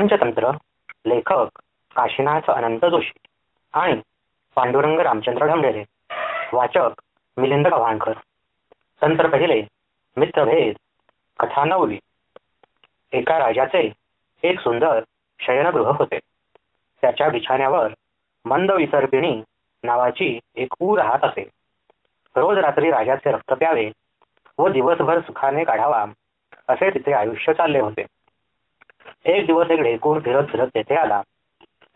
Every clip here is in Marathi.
पंचतंत्र लेखक काशीनाथ अनंत जोशी आणि पांडुरंग रामचंद्र ढमढेरे वाचक मिलिंद गव्हाणकर तंत्र पहिले मित्रभेद कथा नववी एका राजाचे एक सुंदर शयनगृह होते. त्याच्या बिछाण्यावर मंद विसर्पिणी नावाची एक ऊ राहत असे. रोज रात्री राजाचे रक्त प्यावे व दिवसभर सुखाने काढावा असे तिचे आयुष्य चालले होते. एक दिवस एक ढेकून फिरत फिरत तेथे आला.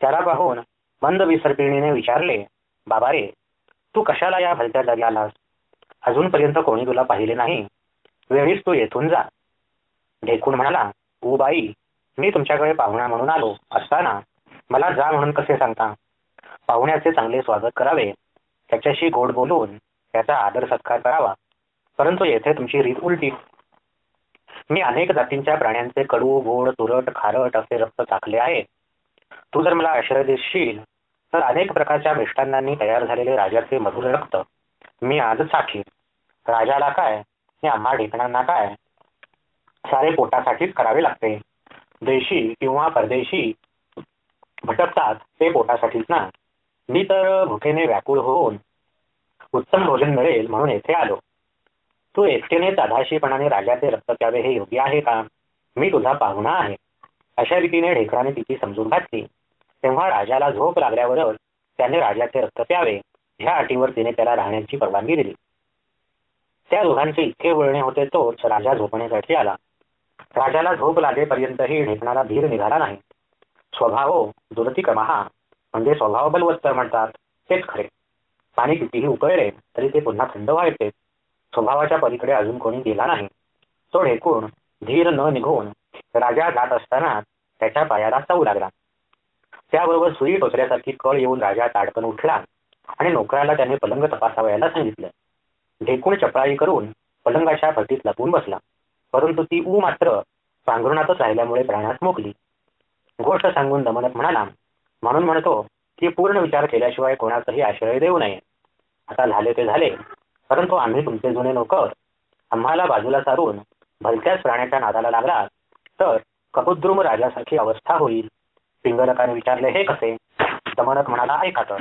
त्याला पाहून मंद विसर्पिणीने विचारले बाबा रे तू कशाला या भलत्या जागी आलास? अजूनपर्यंत कोणी तुला पाहिले नाही. वेळीच तू येथून जा. ढेकूण म्हणाला ऊ बाई मी तुमच्याकडे पाहुणा म्हणून आलो असताना मला जा म्हणून कसे सांगता? पाहुण्याचे चांगले स्वागत करावे. त्याच्याशी गोड बोलून त्याचा आदर सत्कार करावा. परंतु येथे तुमची रीत उलटी. मी अनेक जातींच्या प्राण्यांचे कडू गोड तुरट खारट असे रक्त चाखले आहे. तू जर मला आश्रय देशील तर अनेक प्रकारच्या मिष्टांनांनी तयार झालेले राजाचे मधुर रक्त मी आज साखी राजाला काय? हे आम्हा ढेकणांना काय? सारे पोटासाठीच करावे लागते. देशी किंवा परदेशी भटकतात ते पोटासाठीच ना. मी तर भुकेने व्याकुळ होऊन उत्तम भोजन मिळेल म्हणून येथे आलो. तू एकटेने साधाशीपणाने राजाचे रक्त प्यावे हे योग्य आहे का? मी तुझा पाहुणा आहे. अशा रीतीने ढेकराने तिची समजून घातली तेव्हा राजाला झोप लागल्यावरच त्याने राजाचे रक्त प्यावे ह्या अटीवर तिने त्याला राहण्याची परवानगी दिली. त्या दोघांचे इतके वळणे होते तोच राजा झोपण्यासाठी आला. राजाला झोप लागेपर्यंतही ढेकणाला धीर निघाला नाही. स्वभाव दुरतिक्रमहा म्हणजे स्वभाव बलवत्तर म्हणतात तेच खरे. पाणी कितीही उकळले तरी ते पुन्हा थंड व्हायचे. स्वभावाच्या पलीकडे अजून कोणी गेला नाही. तो ढेकून धीर न निघून राजा जात असताना त्याच्या पायाला चावू लागला. त्याबरोबर सुई टोचल्यासारखी कळ येऊन राजा ताडकन उठला आणि नोकराला त्याने पलंग तपासावयाला सांगितलं. ढेकून चपळाई करून पलंगाच्या भटीत लपून बसला. परंतु ती ऊ मात्र पांघरुणातच राहिल्यामुळे प्राणात मोकली. गोष्ट सांगून दमनत म्हणाला म्हणून म्हणतो की पूर्ण विचार केल्याशिवाय कोणाचाही आश्रय देऊ नये. आता झाले ते झाले. परंतु आम्ही तुमचे जुने नोकर आम्हाला बाजूला सारून भलत्याच प्राण्याच्या नादाला लागला तर कपुद्रुम राजासारखी अवस्था होईल. पिंगलकाने विचारले हे कसे? दमनक म्हणाला ऐका तर.